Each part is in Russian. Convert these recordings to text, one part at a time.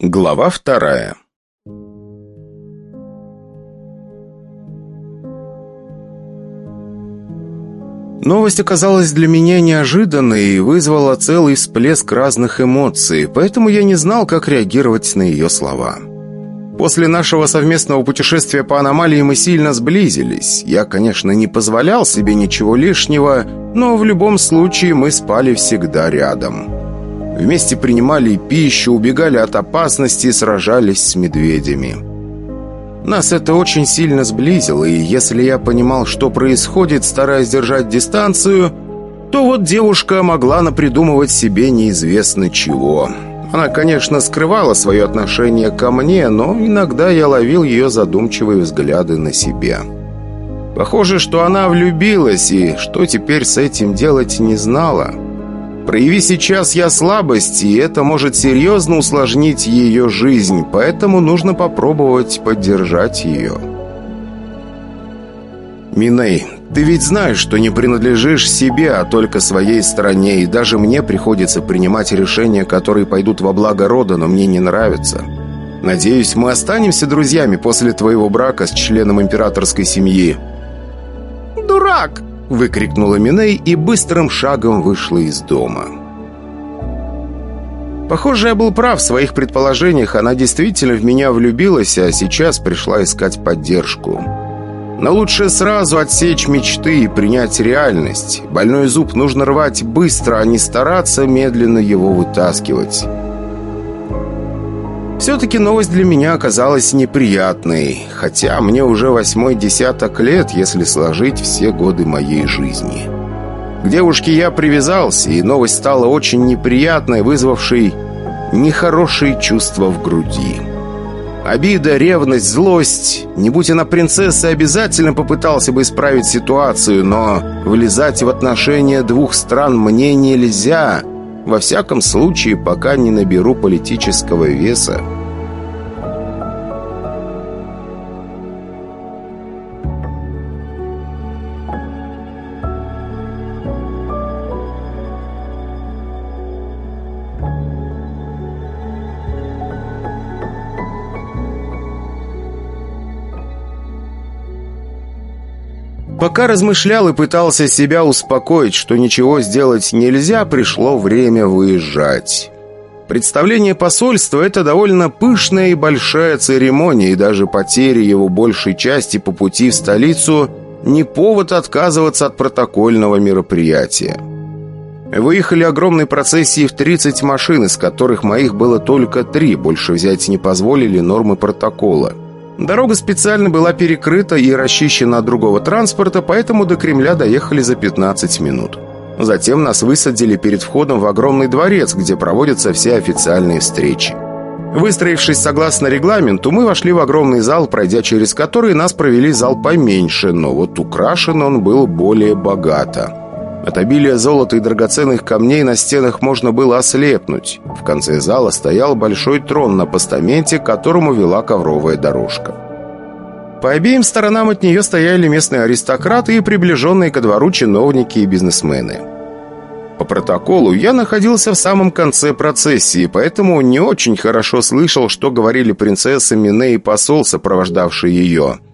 Глава вторая Новость оказалась для меня неожиданной и вызвала целый всплеск разных эмоций, поэтому я не знал, как реагировать на ее слова. После нашего совместного путешествия по аномалии мы сильно сблизились. Я, конечно, не позволял себе ничего лишнего, но в любом случае мы спали всегда рядом. Вместе принимали пищу, убегали от опасности и сражались с медведями. Нас это очень сильно сблизило, и если я понимал, что происходит, стараясь держать дистанцию, то вот девушка могла напридумывать себе неизвестно чего. Она, конечно, скрывала свое отношение ко мне, но иногда я ловил ее задумчивые взгляды на себя. Похоже, что она влюбилась, и что теперь с этим делать не знала. Прояви сейчас я слабость, и это может серьезно усложнить ее жизнь, поэтому нужно попробовать поддержать ее. Миней, ты ведь знаешь, что не принадлежишь себе, а только своей стране, и даже мне приходится принимать решения, которые пойдут во благо рода, но мне не нравятся. Надеюсь, мы останемся друзьями после твоего брака с членом императорской семьи». «Дурак!» — выкрикнула Миней и быстрым шагом вышла из дома. Похоже, я был прав в своих предположениях. Она действительно в меня влюбилась, а сейчас пришла искать поддержку. Но лучше сразу отсечь мечты и принять реальность. Больной зуб нужно рвать быстро, а не стараться медленно его вытаскивать. Все-таки новость для меня оказалась неприятной, хотя мне уже восьмой десяток лет, если сложить все годы моей жизни. К девушке я привязался, и новость стала очень неприятной, вызвавшей нехорошие чувства в груди. Обида, ревность, злость. Не будь она принцессой, обязательно попытался бы исправить ситуацию, но влезать в отношения двух стран мне нельзя. Во всяком случае, пока не наберу политического веса. Пока размышлял и пытался себя успокоить, что ничего сделать нельзя, пришло время выезжать. Представление посольства – это довольно пышная и большая церемония, и даже потеря его большей части по пути в столицу – не повод отказываться от протокольного мероприятия. Выехали огромной процессией в 30 машин, из которых моих было только три, больше взять не позволили нормы протокола – Дорога специально была перекрыта и расчищена от другого транспорта, поэтому до Кремля доехали за 15 минут. Затем нас высадили перед входом в огромный дворец, где проводятся все официальные встречи. Выстроившись согласно регламенту, мы вошли в огромный зал, пройдя через который нас провели зал поменьше, но вот украшен он был более богато. От обилия золота и драгоценных камней на стенах можно было ослепнуть. В конце зала стоял большой трон на постаменте, к которому вела ковровая дорожка. По обеим сторонам от нее стояли местные аристократы и приближенные ко двору чиновники и бизнесмены. По протоколу я находился в самом конце процессии, поэтому не очень хорошо слышал, что говорили принцесса Мине и посол, сопровождавший ее –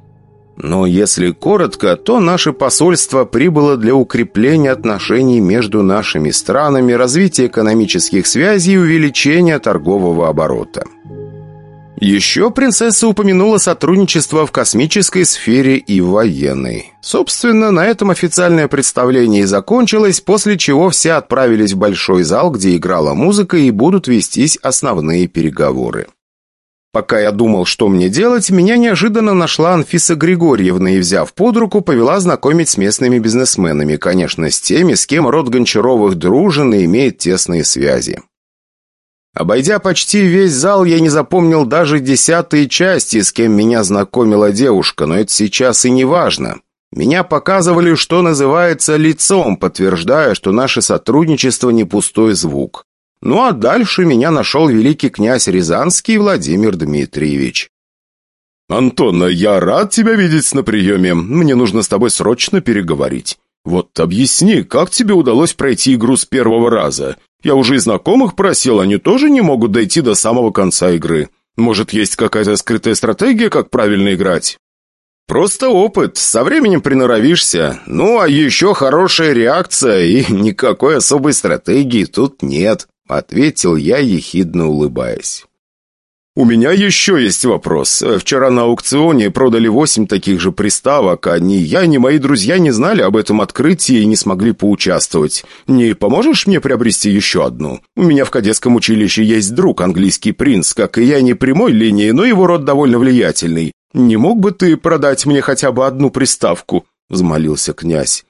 но если коротко, то наше посольство прибыло для укрепления отношений между нашими странами, развития экономических связей и увеличения торгового оборота. Еще принцесса упомянула сотрудничество в космической сфере и военной. Собственно, на этом официальное представление и закончилось, после чего все отправились в большой зал, где играла музыка и будут вестись основные переговоры. Пока я думал, что мне делать, меня неожиданно нашла Анфиса Григорьевна и, взяв под руку, повела знакомить с местными бизнесменами, конечно, с теми, с кем род Гончаровых дружен и имеет тесные связи. Обойдя почти весь зал, я не запомнил даже десятые части, с кем меня знакомила девушка, но это сейчас и не важно. Меня показывали, что называется, лицом, подтверждая, что наше сотрудничество не пустой звук. Ну а дальше меня нашел великий князь Рязанский Владимир Дмитриевич. «Антон, я рад тебя видеть на приеме. Мне нужно с тобой срочно переговорить. Вот объясни, как тебе удалось пройти игру с первого раза? Я уже и знакомых просил, они тоже не могут дойти до самого конца игры. Может, есть какая-то скрытая стратегия, как правильно играть?» «Просто опыт. Со временем приноровишься. Ну, а еще хорошая реакция, и никакой особой стратегии тут нет», — ответил я, ехидно улыбаясь. «У меня еще есть вопрос. Вчера на аукционе продали восемь таких же приставок, а ни я, ни мои друзья не знали об этом открытии и не смогли поучаствовать. Не поможешь мне приобрести еще одну? У меня в кадетском училище есть друг, английский принц, как и я, не прямой линии, но его род довольно влиятельный. Не мог бы ты продать мне хотя бы одну приставку?» — взмолился князь.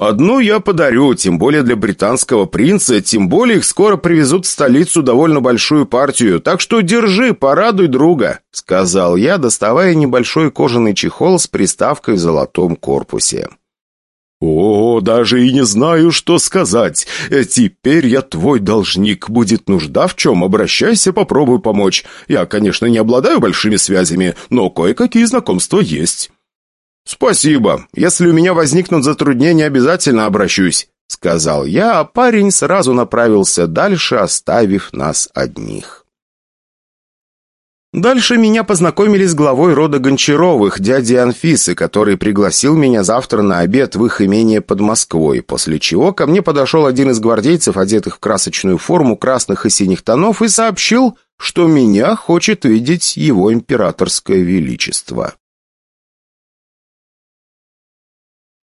«Одну я подарю, тем более для британского принца, тем более их скоро привезут в столицу довольно большую партию, так что держи, порадуй друга», — сказал я, доставая небольшой кожаный чехол с приставкой в золотом корпусе. «О, даже и не знаю, что сказать. Теперь я твой должник. Будет нужда в чем, обращайся, попробую помочь. Я, конечно, не обладаю большими связями, но кое-какие знакомства есть». «Спасибо. Если у меня возникнут затруднения, обязательно обращусь», — сказал я, а парень сразу направился дальше, оставив нас одних. Дальше меня познакомили с главой рода Гончаровых, дяди Анфисы, который пригласил меня завтра на обед в их имение под Москвой, после чего ко мне подошел один из гвардейцев, одетых в красочную форму красных и синих тонов, и сообщил, что меня хочет видеть его императорское величество.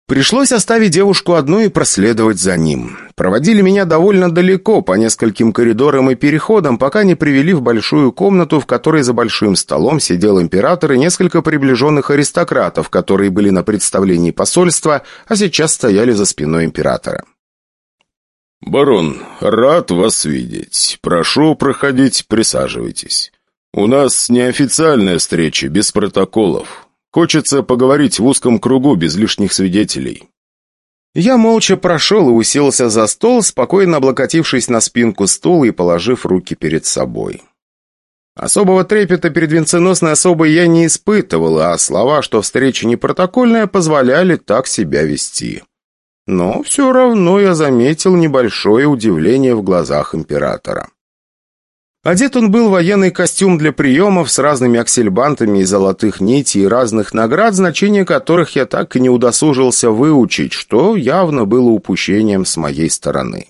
Пришлось оставить девушку одну и проследовать за ним. Проводили меня довольно далеко, по нескольким коридорам и переходам, пока не привели в большую комнату, в которой за большим столом сидел император и несколько приближенных аристократов, которые были на представлении посольства, а сейчас стояли за спиной императора. «Барон, рад вас видеть. Прошу проходить, присаживайтесь. У нас неофициальная встреча, без протоколов. Хочется поговорить в узком кругу, без лишних свидетелей». Я молча прошел и уселся за стол, спокойно облокотившись на спинку стула и положив руки перед собой. Особого трепета перед венценосной особой я не испытывал, а слова, что встреча не протокольная, позволяли так себя вести. Но все равно я заметил небольшое удивление в глазах императора. Одет он был в военный костюм для приемов с разными аксельбантами и золотых нитей и разных наград, значение которых я так и не удосужился выучить, что явно было упущением с моей стороны.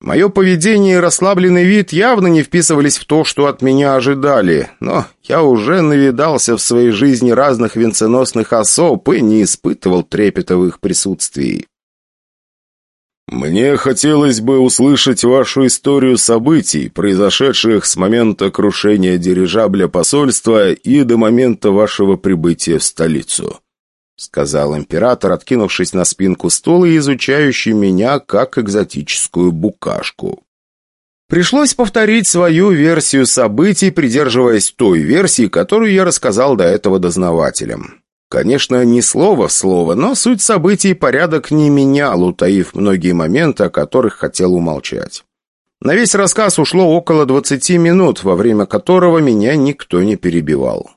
Мое поведение и расслабленный вид явно не вписывались в то, что от меня ожидали, но я уже навидался в своей жизни разных венценосных особ и не испытывал трепета в их присутствии. «Мне хотелось бы услышать вашу историю событий, произошедших с момента крушения дирижабля посольства и до момента вашего прибытия в столицу», сказал император, откинувшись на спинку стула и изучающий меня как экзотическую букашку. Пришлось повторить свою версию событий, придерживаясь той версии, которую я рассказал до этого дознавателям. Конечно, не слово в слово, но суть событий и порядок не менял, утаив многие моменты, о которых хотел умолчать. На весь рассказ ушло около 20 минут, во время которого меня никто не перебивал.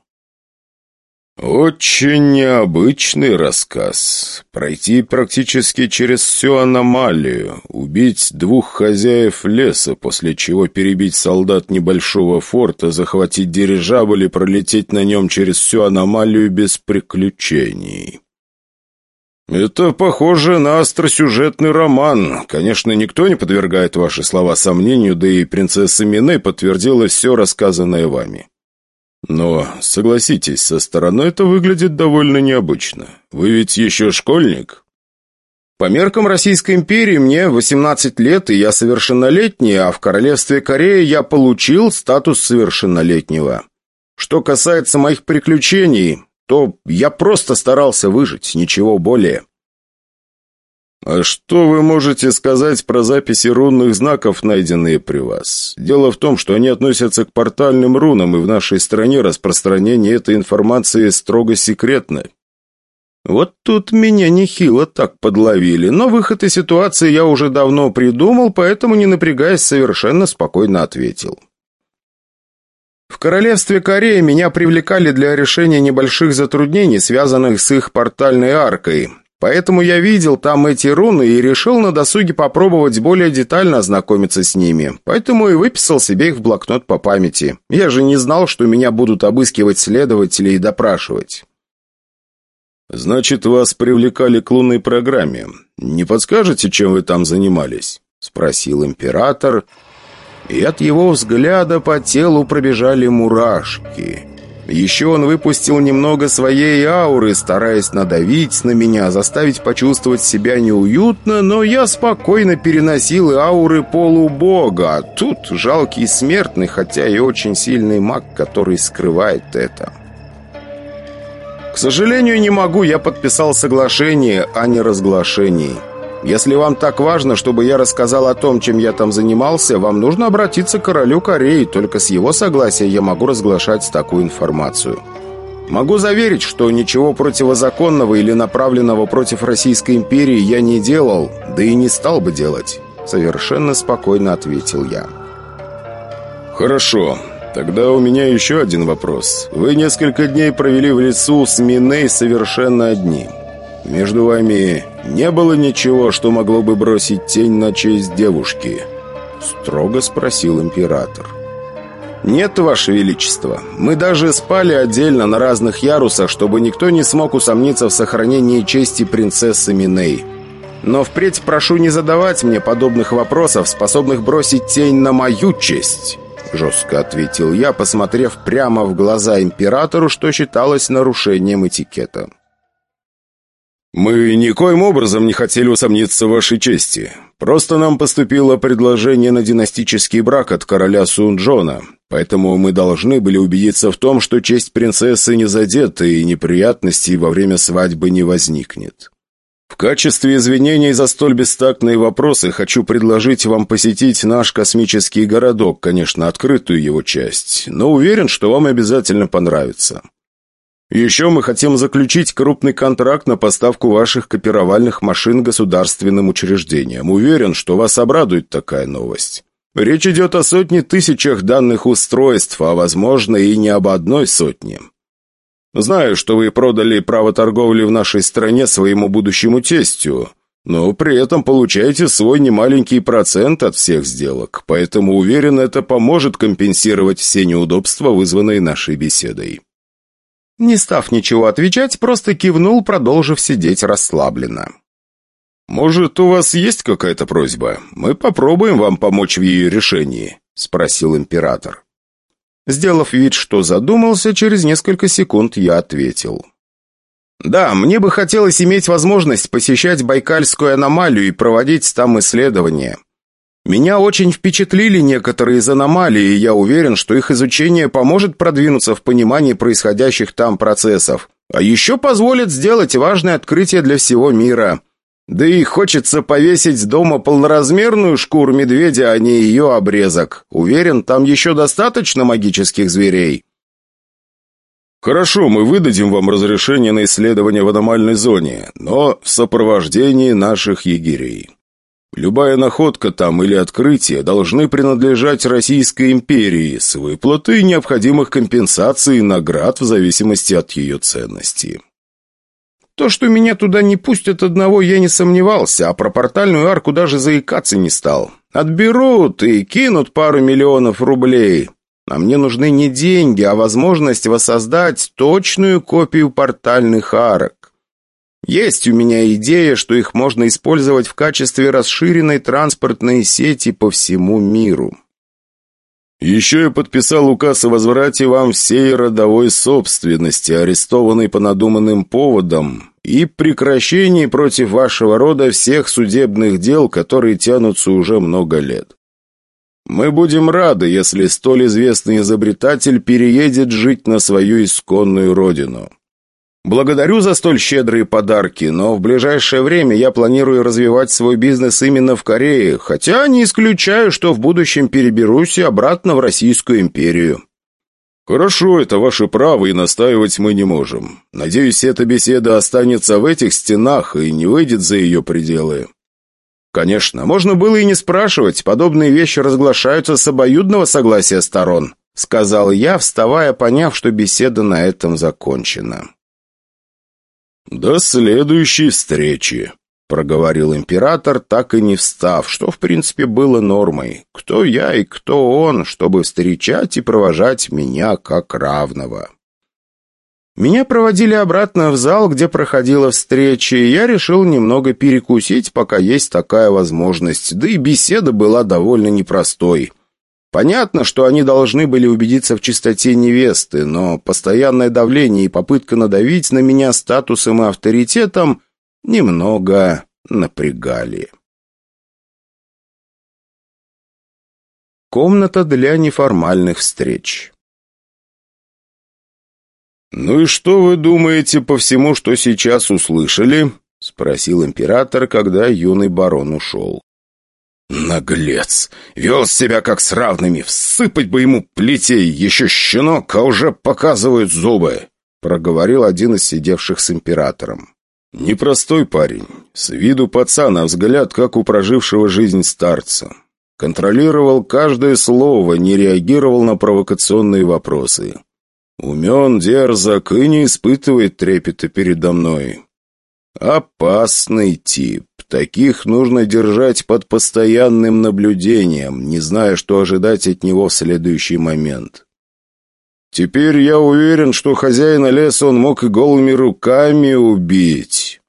«Очень необычный рассказ. Пройти практически через всю аномалию, убить двух хозяев леса, после чего перебить солдат небольшого форта, захватить дирижабль и пролететь на нем через всю аномалию без приключений». «Это похоже на остросюжетный роман. Конечно, никто не подвергает ваши слова сомнению, да и принцесса Мине подтвердила все рассказанное вами. Но, согласитесь, со стороны это выглядит довольно необычно. Вы ведь еще школьник?» «По меркам Российской империи мне 18 лет, и я совершеннолетний, а в Королевстве Корея я получил статус совершеннолетнего. Что касается моих приключений, то я просто старался выжить, ничего более». «А что вы можете сказать про записи рунных знаков, найденные при вас? Дело в том, что они относятся к портальным рунам, и в нашей стране распространение этой информации строго секретно». Вот тут меня нехило так подловили, но выход из ситуации я уже давно придумал, поэтому, не напрягаясь, совершенно спокойно ответил. В королевстве Корея меня привлекали для решения небольших затруднений, связанных с их портальной аркой. Поэтому я видел там эти руны и решил на досуге попробовать более детально ознакомиться с ними. Поэтому и выписал себе их в блокнот по памяти. Я же не знал, что меня будут обыскивать следователи и допрашивать. «Значит, вас привлекали к лунной программе. Не подскажете, чем вы там занимались?» — спросил император. И от его взгляда по телу пробежали мурашки. Еще он выпустил немного своей ауры, стараясь надавить на меня, заставить почувствовать себя неуютно, но я спокойно переносил ауры полубога, а тут жалкий смертный, хотя и очень сильный маг, который скрывает это. К сожалению, не могу, я подписал соглашение, а не разглашение. Если вам так важно, чтобы я рассказал о том, чем я там занимался, вам нужно обратиться к королю Кореи. Только с его согласия я могу разглашать такую информацию. Могу заверить, что ничего противозаконного или направленного против Российской империи я не делал, да и не стал бы делать. Совершенно спокойно ответил я. Хорошо. Тогда у меня еще один вопрос. Вы несколько дней провели в лесу с Миней совершенно одни. Между вами не было ничего, что могло бы бросить тень на честь девушки?» Строго спросил император. «Нет, Ваше Величество. Мы даже спали отдельно на разных ярусах, чтобы никто не смог усомниться в сохранении чести принцессы Миней. Но впредь прошу не задавать мне подобных вопросов, способных бросить тень на мою честь». Жестко ответил я, посмотрев прямо в глаза императору, что считалось нарушением этикета. «Мы никоим образом не хотели усомниться в вашей чести. Просто нам поступило предложение на династический брак от короля Сунджона, поэтому мы должны были убедиться в том, что честь принцессы не задета и неприятностей во время свадьбы не возникнет. В качестве извинений за столь бестактные вопросы хочу предложить вам посетить наш космический городок, конечно, открытую его часть, но уверен, что вам обязательно понравится». Еще мы хотим заключить крупный контракт на поставку ваших копировальных машин государственным учреждениям. Уверен, что вас обрадует такая новость. Речь идет о сотне тысячах данных устройств, а, возможно, и не об одной сотне. Знаю, что вы продали право торговли в нашей стране своему будущему тестю, но при этом получаете свой немаленький процент от всех сделок, поэтому уверен, это поможет компенсировать все неудобства, вызванные нашей беседой. Не став ничего отвечать, просто кивнул, продолжив сидеть расслабленно. «Может, у вас есть какая-то просьба? Мы попробуем вам помочь в ее решении», — спросил император. Сделав вид, что задумался, через несколько секунд я ответил. «Да, мне бы хотелось иметь возможность посещать Байкальскую аномалию и проводить там исследования. Меня очень впечатлили некоторые из аномалий, и я уверен, что их изучение поможет продвинуться в понимании происходящих там процессов. А еще позволит сделать важное открытие для всего мира. Да и хочется повесить дома полноразмерную шкуру медведя, а не ее обрезок. Уверен, там еще достаточно магических зверей. «Хорошо, мы выдадим вам разрешение на исследование в аномальной зоне, но в сопровождении наших егерей. Любая находка там или открытие должны принадлежать Российской империи с выплатой необходимых компенсаций и наград в зависимости от ее ценности. То, что меня туда не пустят одного, я не сомневался, а про портальную арку даже заикаться не стал. Отберут и кинут пару миллионов рублей. А мне нужны не деньги, а возможность воссоздать точную копию портальных арок. Есть у меня идея, что их можно использовать в качестве расширенной транспортной сети по всему миру. Еще я подписал указ о возврате вам всей родовой собственности, арестованной по надуманным поводам, и прекращении против вашего рода всех судебных дел, которые тянутся уже много лет. Мы будем рады, если столь известный изобретатель переедет жить на свою исконную родину. Благодарю за столь щедрые подарки, но в ближайшее время я планирую развивать свой бизнес именно в Корее, хотя не исключаю, что в будущем переберусь и обратно в Российскую империю. Хорошо, это ваше право, и настаивать мы не можем. Надеюсь, эта беседа останется в этих стенах и не выйдет за ее пределы. Конечно, можно было и не спрашивать, подобные вещи разглашаются с обоюдного согласия сторон, сказал я, вставая, поняв, что беседа на этом закончена. «До следующей встречи», — проговорил император, так и не встав, что, в принципе, было нормой. Кто я и кто он, чтобы встречать и провожать меня как равного. Меня проводили обратно в зал, где проходила встреча, и я решил немного перекусить, пока есть такая возможность, да и беседа была довольно непростой. Понятно, что они должны были убедиться в чистоте невесты, но постоянное давление и попытка надавить на меня статусом и авторитетом немного напрягали. Комната для неформальных встреч «Ну и что вы думаете по всему, что сейчас услышали?» — спросил император, когда юный барон ушел. «Наглец! Вел себя как с равными! Всыпать бы ему плетей! Еще щенок, а уже показывают зубы!» — проговорил один из сидевших с императором. «Непростой парень. С виду пацан, а взгляд, как у прожившего жизнь старца. Контролировал каждое слово, не реагировал на провокационные вопросы. Умен, дерзок и не испытывает трепета передо мной. Опасный тип. Таких нужно держать под постоянным наблюдением, не зная, что ожидать от него в следующий момент. Теперь я уверен, что хозяина леса он мог и голыми руками убить.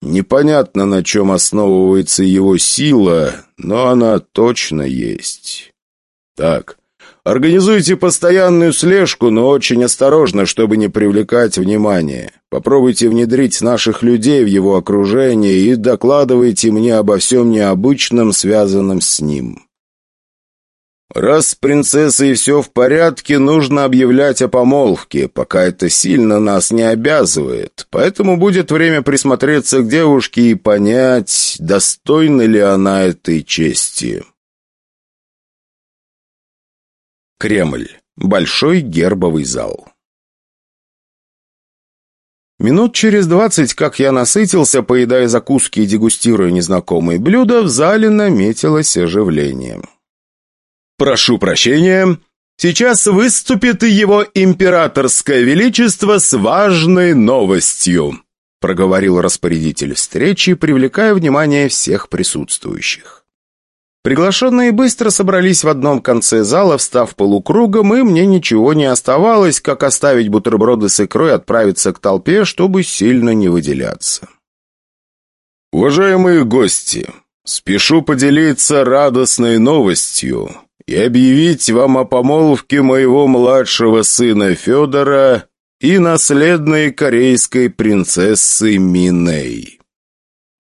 Непонятно, на чем основывается его сила, но она точно есть. Так, Организуйте постоянную слежку, но очень осторожно, чтобы не привлекать внимание. Попробуйте внедрить наших людей в его окружение и докладывайте мне обо всем необычном, связанном с ним. Раз с принцессой все в порядке, нужно объявлять о помолвке, пока это сильно нас не обязывает. Поэтому будет время присмотреться к девушке и понять, достойна ли она этой чести». Кремль. Большой гербовый зал. Минут через двадцать, как я насытился, поедая закуски и дегустируя незнакомые блюда, в зале наметилось оживление. «Прошу прощения, сейчас выступит его императорское величество с важной новостью», проговорил распорядитель встречи, привлекая внимание всех присутствующих. Приглашенные быстро собрались в одном конце зала, встав полукругом, и мне ничего не оставалось, как оставить бутерброды с икрой и отправиться к толпе, чтобы сильно не выделяться. «Уважаемые гости, спешу поделиться радостной новостью и объявить вам о помолвке моего младшего сына Федора и наследной корейской принцессы Миней».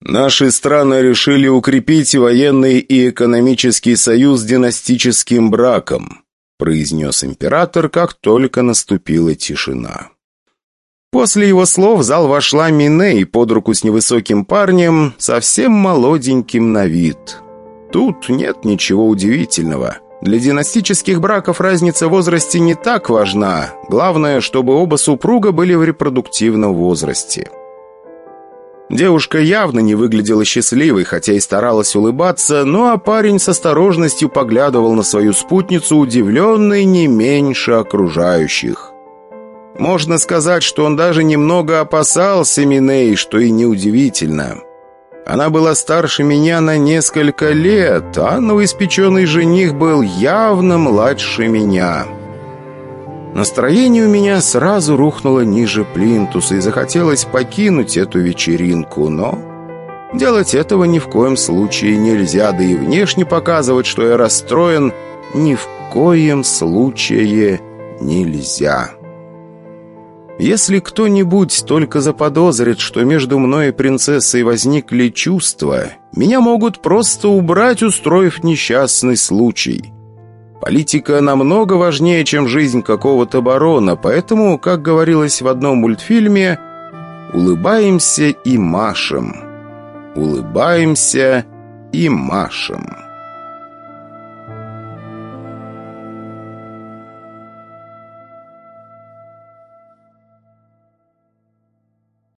Наши страны решили укрепить военный и экономический союз династическим браком, произнес император, как только наступила тишина. После его слов в зал вошла Миней под руку с невысоким парнем, совсем молоденьким на вид. Тут нет ничего удивительного. Для династических браков разница в возрасте не так важна. Главное, чтобы оба супруга были в репродуктивном возрасте. Девушка явно не выглядела счастливой, хотя и старалась улыбаться, ну а парень с осторожностью поглядывал на свою спутницу, удивленный не меньше окружающих. Можно сказать, что он даже немного опасался Миней, что и неудивительно. Она была старше меня на несколько лет, а новоиспеченный жених был явно младше меня». Настроение у меня сразу рухнуло ниже плинтуса и захотелось покинуть эту вечеринку, но... Делать этого ни в коем случае нельзя, да и внешне показывать, что я расстроен, ни в коем случае нельзя. Если кто-нибудь только заподозрит, что между мной и принцессой возникли чувства, меня могут просто убрать, устроив несчастный случай. Политика намного важнее, чем жизнь какого-то барона, поэтому, как говорилось в одном мультфильме, улыбаемся и машем. Улыбаемся и машем.